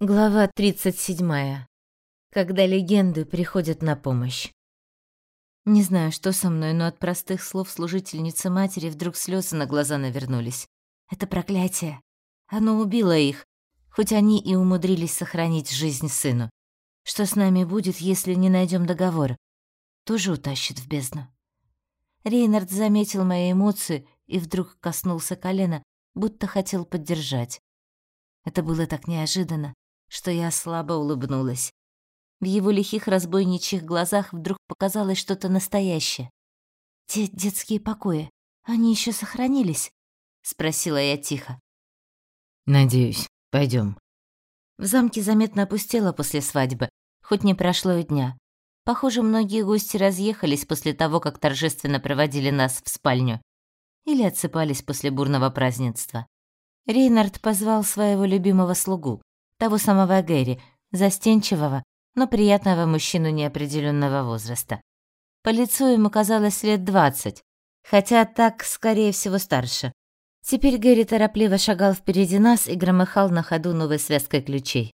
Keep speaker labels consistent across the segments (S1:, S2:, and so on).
S1: Глава 37. Когда легенды приходят на помощь. Не знаю, что со мной, но от простых слов служительницы матери вдруг слезы на глаза навернулись. Это проклятие. Оно убило их, хоть они и умудрились сохранить жизнь сыну. Что с нами будет, если не найдем договор? Тоже утащит в бездну. Рейнард заметил мои эмоции и вдруг коснулся колена, будто хотел поддержать. Это было так неожиданно что я слабо улыбнулась. В его лихих разбойничьих глазах вдруг показалось что-то настоящее. «Те детские покои, они еще сохранились?» — спросила я тихо.
S2: «Надеюсь. Пойдем.
S1: В замке заметно опустело после свадьбы, хоть не прошло и дня. Похоже, многие гости разъехались после того, как торжественно проводили нас в спальню. Или отсыпались после бурного празднества. Рейнард позвал своего любимого слугу того самого Гэри, застенчивого, но приятного мужчину неопределенного возраста. По лицу ему казалось лет двадцать, хотя так, скорее всего, старше. Теперь Гэри торопливо шагал впереди нас и громыхал на ходу новой связкой ключей.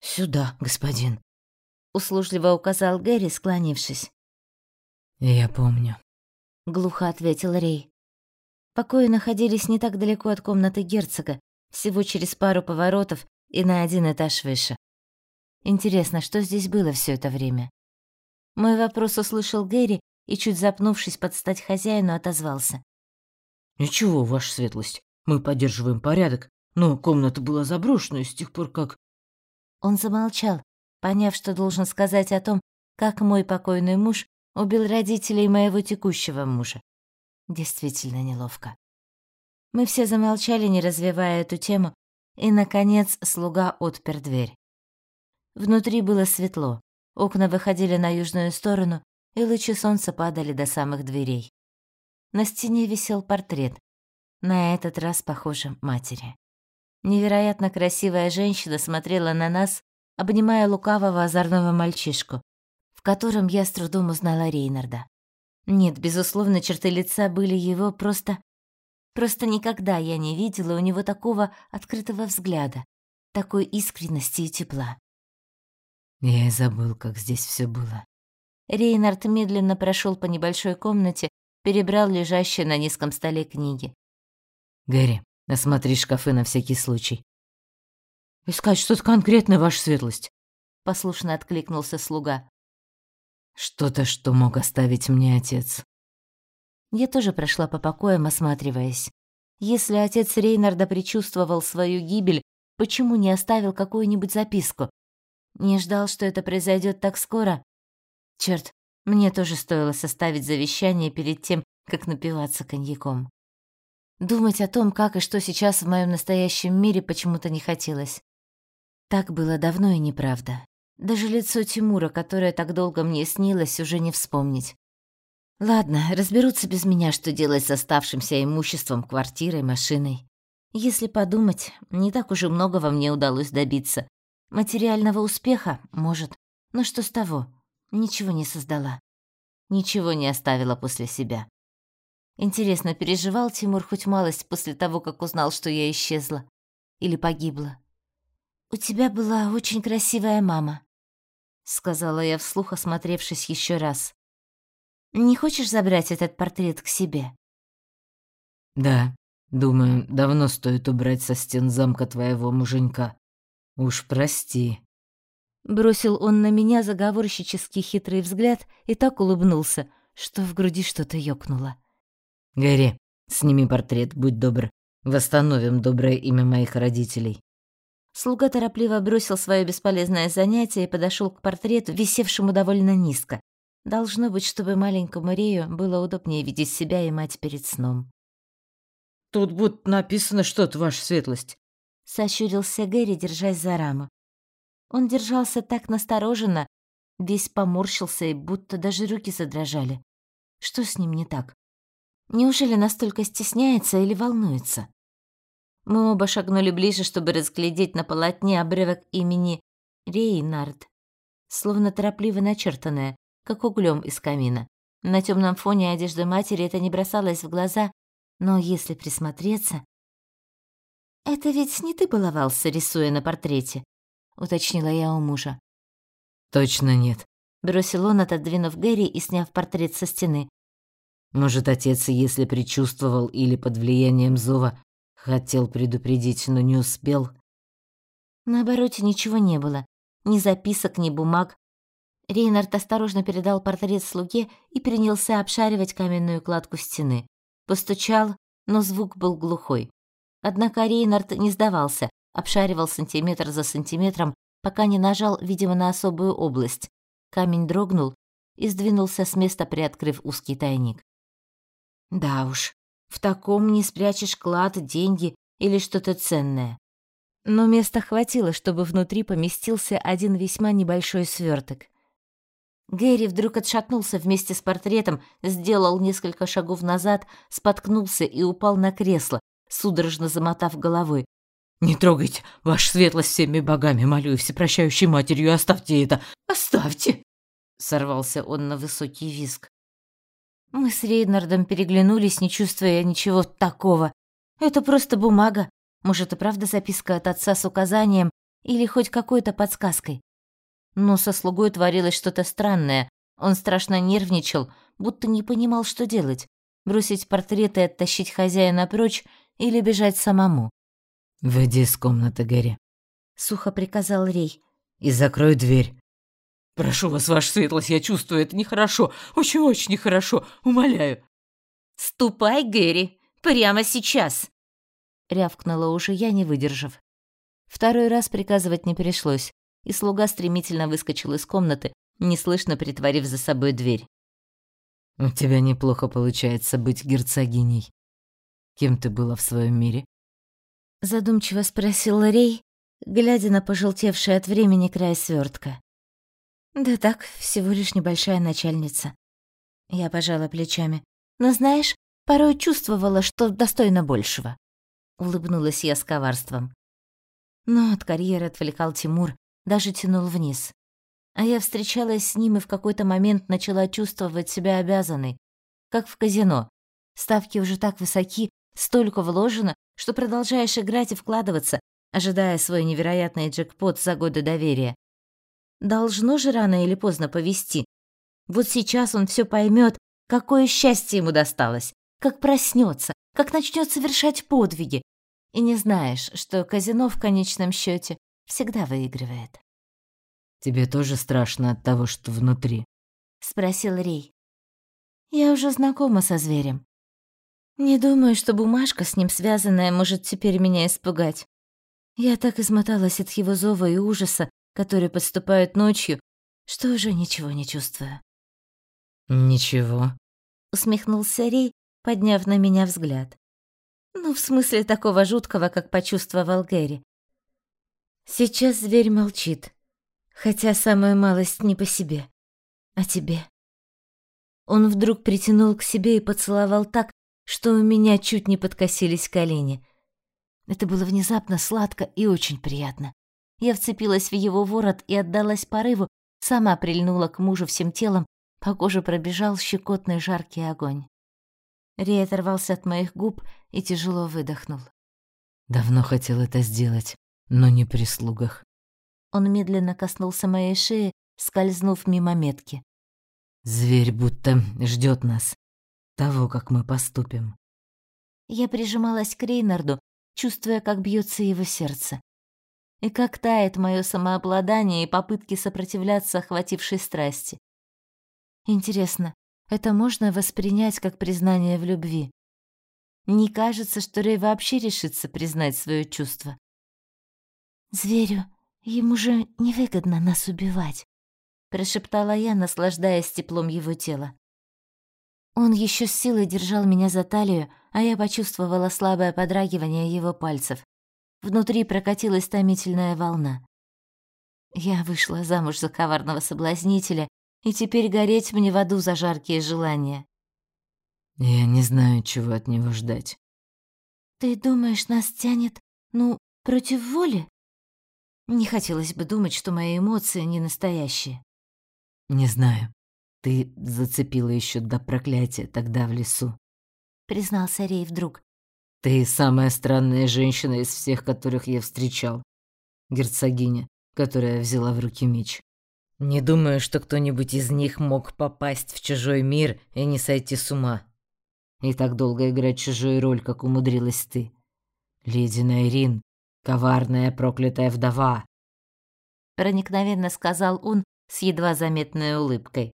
S2: «Сюда, господин», —
S1: услужливо указал Гэри, склонившись.
S2: «Я помню», —
S1: глухо ответил Рей. Покои находились не так далеко от комнаты герцога, всего через пару поворотов и на один этаж выше. Интересно, что здесь было все это время? Мой вопрос услышал Гэри и, чуть запнувшись под стать хозяину, отозвался.
S2: «Ничего, ваша светлость, мы поддерживаем порядок, но комната была заброшена с тех пор, как...»
S1: Он замолчал, поняв, что должен сказать о том, как мой покойный муж убил родителей моего текущего мужа. Действительно неловко. Мы все замолчали, не развивая эту тему, и, наконец, слуга отпер дверь. Внутри было светло. Окна выходили на южную сторону, и лучи солнца падали до самых дверей. На стене висел портрет. На этот раз, похоже, матери. Невероятно красивая женщина смотрела на нас, обнимая лукавого озорного мальчишку, в котором я с трудом узнала Рейнарда. Нет, безусловно, черты лица были его просто Просто никогда я не видела у него такого открытого взгляда, такой искренности и тепла.
S2: Я и забыл, как здесь все было.
S1: Рейнард медленно прошел по небольшой комнате, перебрал лежащие на низком столе книги.
S2: «Гэри, осмотри шкафы на всякий случай». «Искать что-то конкретное, ваша светлость», — послушно откликнулся слуга. «Что-то, что мог оставить мне отец».
S1: Я тоже прошла по покоям, осматриваясь. Если отец Рейнарда предчувствовал свою гибель, почему не оставил какую-нибудь записку? Не ждал, что это произойдет так скоро? Черт, мне тоже стоило составить завещание перед тем, как напиваться коньяком. Думать о том, как и что сейчас в моем настоящем мире почему-то не хотелось. Так было давно и неправда. Даже лицо Тимура, которое так долго мне снилось, уже не вспомнить. Ладно, разберутся без меня, что делать с оставшимся имуществом, квартирой, машиной. Если подумать, не так уж и многого мне удалось добиться. Материального успеха, может, но что с того? Ничего не создала. Ничего не оставила после себя. Интересно, переживал Тимур хоть малость после того, как узнал, что я исчезла? Или погибла? «У тебя была очень красивая мама», — сказала я вслух, осмотревшись еще раз. Не хочешь забрать этот портрет к себе?
S2: Да, думаю, давно стоит убрать со стен замка твоего муженька. Уж прости.
S1: Бросил он на меня заговорщический хитрый взгляд и так улыбнулся, что в груди что-то ёкнуло.
S2: Гэри, сними портрет, будь добр. Восстановим доброе имя моих родителей.
S1: Слуга торопливо бросил свое бесполезное занятие и подошел к портрету, висевшему довольно низко, Должно быть, чтобы маленькому Рею было удобнее видеть себя и мать перед сном.
S2: «Тут будто написано что-то, ваша светлость», —
S1: сощурился Гэри, держась за раму. Он держался так настороженно, весь поморщился и будто даже руки задрожали. Что с ним не так? Неужели настолько стесняется или волнуется? Мы оба шагнули ближе, чтобы разглядеть на полотне обрывок имени Рейнард, словно торопливо начертанное, как углем из камина. На темном фоне одежды матери это не бросалось в глаза, но если присмотреться... «Это ведь не ты баловался, рисуя на портрете?» — уточнила я у мужа.
S2: «Точно нет», —
S1: бросил он, отодвинув Гэри и сняв портрет со стены.
S2: «Может, отец, если предчувствовал или под влиянием зова, хотел предупредить, но не успел?»
S1: На обороте ничего не было. Ни записок, ни бумаг. Рейнард осторожно передал портрет слуге и принялся обшаривать каменную кладку стены. Постучал, но звук был глухой. Однако Рейнард не сдавался, обшаривал сантиметр за сантиметром, пока не нажал, видимо, на особую область. Камень дрогнул и сдвинулся с места, приоткрыв узкий тайник. Да уж, в таком не спрячешь клад, деньги или что-то ценное. Но места хватило, чтобы внутри поместился один весьма небольшой сверток. Гэри вдруг отшатнулся вместе с портретом, сделал несколько шагов назад, споткнулся и упал на кресло, судорожно замотав головой.
S2: «Не трогайте, ваша светлость всеми богами, молю, всепрощающей матерью, оставьте это, оставьте!» Сорвался он на высокий виск.
S1: Мы с Рейнардом переглянулись, не чувствуя ничего такого. Это просто бумага. Может, и правда записка от отца с указанием или хоть какой-то подсказкой. Но со слугой творилось что-то странное. Он страшно нервничал, будто не понимал, что делать. Бросить портрет и оттащить хозяина прочь или бежать самому.
S2: «Выйди из комнаты, Гэри», —
S1: сухо приказал Рей.
S2: «И закрой дверь». «Прошу вас, ваша светлость, я чувствую, это нехорошо, очень-очень нехорошо, умоляю».
S1: «Ступай, Гэри, прямо сейчас!» — рявкнула уже я, не выдержав. Второй раз приказывать не пришлось, и слуга стремительно выскочил из комнаты, неслышно притворив за собой дверь.
S2: «У тебя неплохо получается быть герцогиней. Кем ты была в своем мире?»
S1: Задумчиво спросил Рей, глядя на пожелтевший от времени край свертка. «Да так, всего лишь небольшая начальница». Я пожала плечами. «Но знаешь, порой чувствовала, что достойна большего». Улыбнулась я с коварством. Но от карьеры отвлекал Тимур, даже тянул вниз. А я встречалась с ним и в какой-то момент начала чувствовать себя обязанной. Как в казино. Ставки уже так высоки, столько вложено, что продолжаешь играть и вкладываться, ожидая свой невероятный джекпот за годы доверия. Должно же рано или поздно повести. Вот сейчас он все поймет, какое счастье ему досталось, как проснется, как начнет совершать подвиги. И не знаешь, что казино в конечном счете всегда выигрывает.
S2: «Тебе тоже страшно от того, что внутри?»
S1: — спросил Рей. «Я уже знакома со зверем. Не думаю, что бумажка с ним связанная может теперь меня испугать. Я так измоталась от его зова и ужаса, которые подступают ночью, что уже ничего не чувствую.
S2: «Ничего», —
S1: усмехнулся Рей, подняв на меня взгляд. Ну, в смысле такого жуткого, как почувствовал Гэри. Сейчас зверь молчит, хотя самая малость не по себе, а тебе. Он вдруг притянул к себе и поцеловал так, что у меня чуть не подкосились колени. Это было внезапно сладко и очень приятно. Я вцепилась в его ворот и отдалась порыву, сама прильнула к мужу всем телом, по коже пробежал щекотный жаркий огонь. Рей оторвался от моих губ и тяжело выдохнул.
S2: «Давно хотел это сделать, но не при слугах».
S1: Он медленно коснулся моей шеи, скользнув мимо метки.
S2: «Зверь будто ждет нас, того, как мы поступим».
S1: Я прижималась к Рейнарду, чувствуя, как бьется его сердце и как тает мое самообладание и попытки сопротивляться охватившей страсти. Интересно, это можно воспринять как признание в любви? Не кажется, что Рэй вообще решится признать свое чувство. «Зверю, ему же невыгодно нас убивать», — прошептала я, наслаждаясь теплом его тела. Он еще с силой держал меня за талию, а я почувствовала слабое подрагивание его пальцев. Внутри прокатилась томительная волна. Я вышла замуж за коварного соблазнителя, и теперь гореть мне в аду за жаркие желания.
S2: Я не знаю, чего от него ждать.
S1: Ты думаешь, нас тянет, ну, против воли? Не хотелось бы думать, что мои эмоции не настоящие.
S2: Не знаю. Ты зацепила еще до проклятия тогда в лесу.
S1: Признался Рей вдруг.
S2: Ты самая странная женщина из всех, которых я встречал. Герцогиня, которая взяла в руки меч. Не думаю, что кто-нибудь из них мог попасть в чужой мир и не сойти с ума. И так долго играть чужую роль, как умудрилась ты. Леди Найрин, коварная проклятая вдова.
S1: Проникновенно сказал он с едва заметной улыбкой.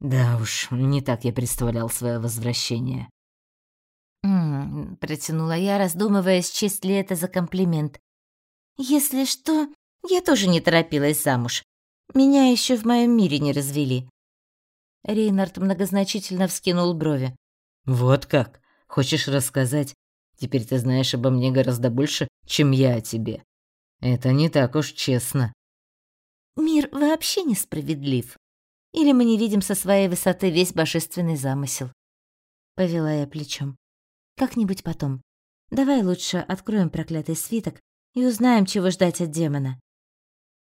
S2: Да уж, не так я представлял свое возвращение.
S1: «М -м, протянула я, раздумывая, счесть ли это за комплимент. Если что, я тоже не торопилась замуж. Меня еще в моем мире не развели. Рейнард многозначительно вскинул брови.
S2: Вот как? Хочешь рассказать? Теперь ты знаешь обо мне гораздо больше, чем я о тебе. Это не так уж честно.
S1: Мир вообще несправедлив. Или мы не видим со своей высоты весь божественный замысел? Повела я плечом. Как-нибудь потом. Давай лучше откроем проклятый свиток и узнаем, чего ждать от демона.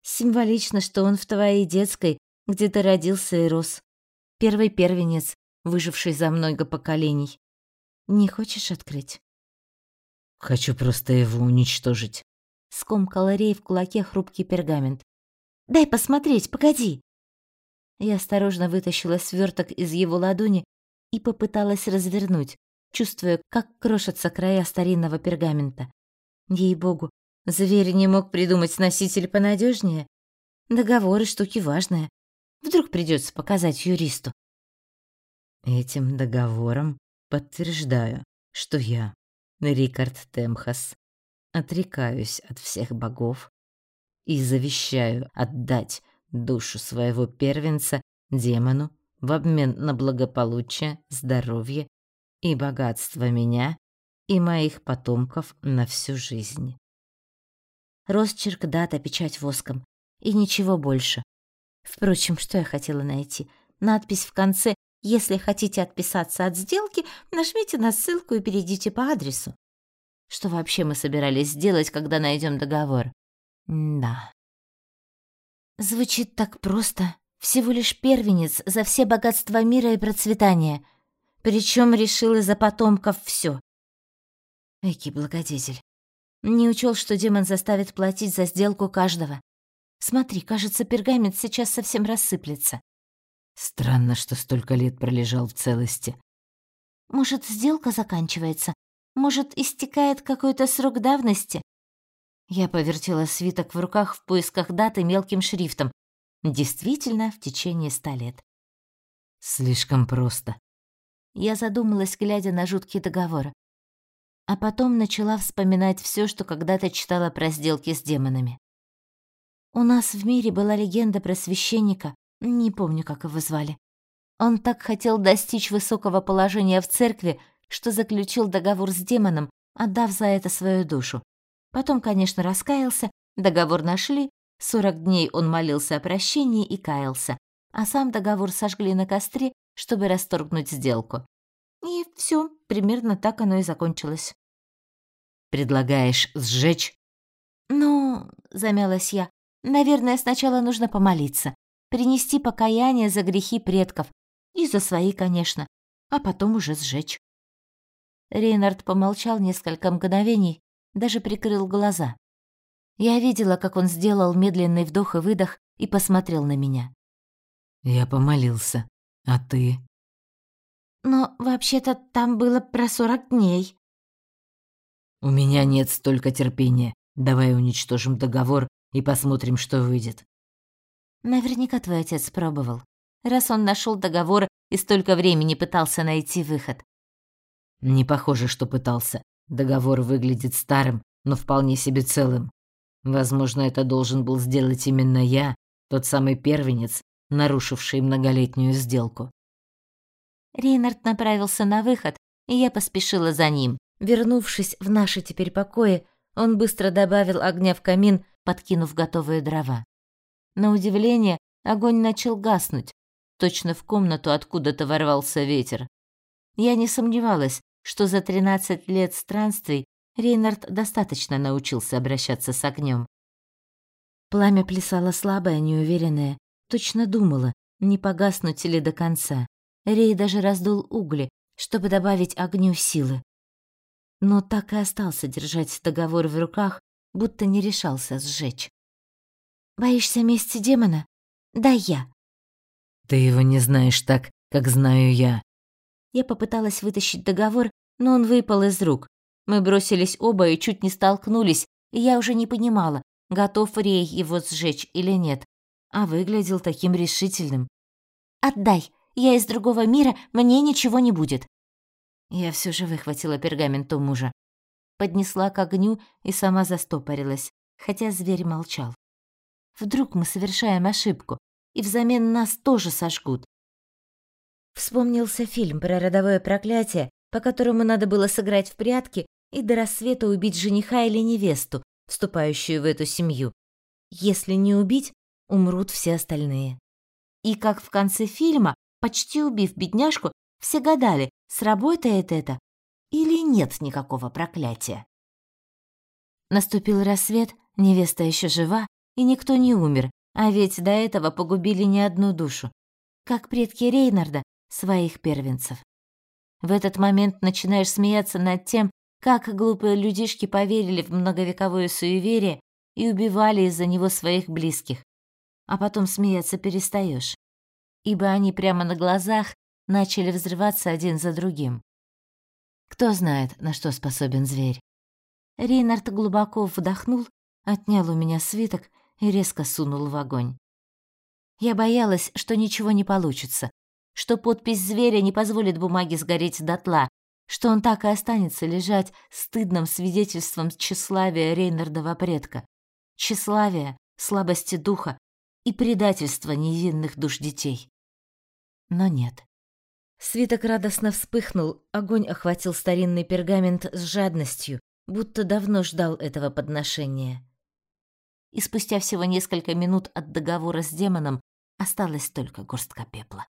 S1: Символично, что он в твоей детской, где ты родился и рос. Первый первенец, выживший за много поколений. Не хочешь открыть?
S2: Хочу просто его уничтожить.
S1: Скомкал Рей в кулаке хрупкий пергамент. Дай посмотреть, погоди. Я осторожно вытащила сверток из его ладони и попыталась развернуть, чувствуя, как крошатся края старинного пергамента. Ей-богу, Зверь не мог придумать носитель понадежнее. Договоры штуки важные. Вдруг придется показать юристу.
S2: Этим договором подтверждаю, что я, Рикард Темхас, отрекаюсь от всех богов и завещаю отдать душу своего первенца демону в обмен на благополучие, здоровье и богатство меня и моих потомков на всю жизнь.
S1: Росчерк, дата, печать воском. И ничего больше. Впрочем, что я хотела найти? Надпись в конце «Если хотите отписаться от сделки, нажмите на ссылку и перейдите по адресу». Что вообще мы собирались сделать, когда найдем договор? Да. Звучит так просто. Всего лишь первенец за все богатства мира и процветания. Причем решил из-за потомков все. Эки благодетель. Не учел, что демон заставит платить за сделку каждого. Смотри, кажется, пергамент сейчас совсем рассыплется.
S2: Странно, что столько лет пролежал в целости.
S1: Может, сделка заканчивается? Может, истекает какой-то срок давности? Я повертела свиток в руках в поисках даты мелким шрифтом. Действительно, в течение ста лет.
S2: Слишком просто.
S1: Я задумалась, глядя на жуткий договор а потом начала вспоминать все, что когда-то читала про сделки с демонами. У нас в мире была легенда про священника, не помню, как его звали. Он так хотел достичь высокого положения в церкви, что заключил договор с демоном, отдав за это свою душу. Потом, конечно, раскаялся, договор нашли, 40 дней он молился о прощении и каялся, а сам договор сожгли на костре, чтобы расторгнуть сделку. И все, примерно так оно и закончилось.
S2: «Предлагаешь сжечь?»
S1: «Ну...» — замялась я. «Наверное, сначала нужно помолиться, принести покаяние за грехи предков. И за свои, конечно. А потом уже сжечь». Рейнард помолчал несколько мгновений, даже прикрыл глаза. Я видела, как он сделал медленный вдох и выдох и посмотрел на меня.
S2: «Я помолился. А ты?»
S1: Но вообще-то там было про сорок дней.
S2: У меня нет столько терпения. Давай уничтожим договор и посмотрим, что выйдет.
S1: Наверняка твой отец пробовал. Раз он нашел договор и столько времени пытался найти выход.
S2: Не похоже, что пытался. Договор выглядит старым, но вполне себе целым. Возможно, это должен был сделать именно я, тот самый первенец, нарушивший многолетнюю сделку.
S1: Рейнард направился на выход, и я поспешила за ним. Вернувшись в наши теперь покои, он быстро добавил огня в камин, подкинув готовые дрова. На удивление, огонь начал гаснуть. Точно в комнату откуда-то ворвался ветер. Я не сомневалась, что за 13 лет странствий Рейнард достаточно научился обращаться с огнем. Пламя плясало слабое, неуверенное, точно думала, не погаснуть ли до конца. Рей даже раздул угли, чтобы добавить огню силы. но так и остался держать договор в руках, будто не решался сжечь. «Боишься мести демона? Да я».
S2: «Ты его не знаешь так, как знаю я».
S1: Я попыталась вытащить договор, но он выпал из рук. Мы бросились оба и чуть не столкнулись, и я уже не понимала, готов Рей его сжечь или нет, а выглядел таким решительным. «Отдай, я из другого мира, мне ничего не будет». Я все же выхватила пергамент у мужа, поднесла к огню и сама застопорилась, хотя зверь молчал. Вдруг мы совершаем ошибку, и взамен нас тоже сожгут. Вспомнился фильм про родовое проклятие, по которому надо было сыграть в прятки и до рассвета убить жениха или невесту, вступающую в эту семью. Если не убить, умрут все остальные. И как в конце фильма, почти убив бедняжку, все гадали, сработает это или нет никакого проклятия. Наступил рассвет, невеста еще жива, и никто не умер, а ведь до этого погубили не одну душу, как предки Рейнарда, своих первенцев. В этот момент начинаешь смеяться над тем, как глупые людишки поверили в многовековое суеверие и убивали из-за него своих близких. А потом смеяться перестаешь, ибо они прямо на глазах начали взрываться один за другим. Кто знает, на что способен зверь. Рейнард глубоко вдохнул, отнял у меня свиток и резко сунул в огонь. Я боялась, что ничего не получится, что подпись зверя не позволит бумаге сгореть дотла, что он так и останется лежать стыдным свидетельством тщеславия Рейнардова предка, тщеславия, слабости духа и предательства невинных душ детей. Но нет. Свиток радостно вспыхнул, огонь охватил старинный пергамент с жадностью, будто давно ждал этого подношения. И спустя всего несколько минут от договора с демоном осталась только горстка пепла,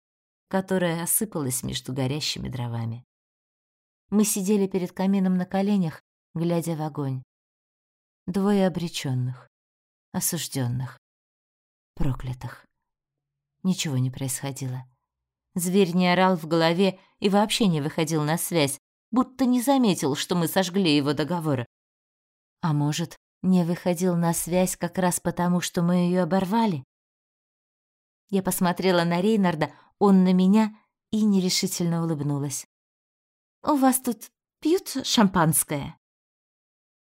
S1: которая осыпалась между горящими дровами. Мы сидели перед камином на коленях, глядя в огонь. Двое обреченных, осужденных, проклятых. Ничего не происходило. Зверь не орал в голове и вообще не выходил на связь, будто не заметил, что мы сожгли его договор. А может, не выходил на связь как раз потому, что мы ее оборвали? Я посмотрела на Рейнарда, он на меня и нерешительно улыбнулась. «У вас тут пьют шампанское?»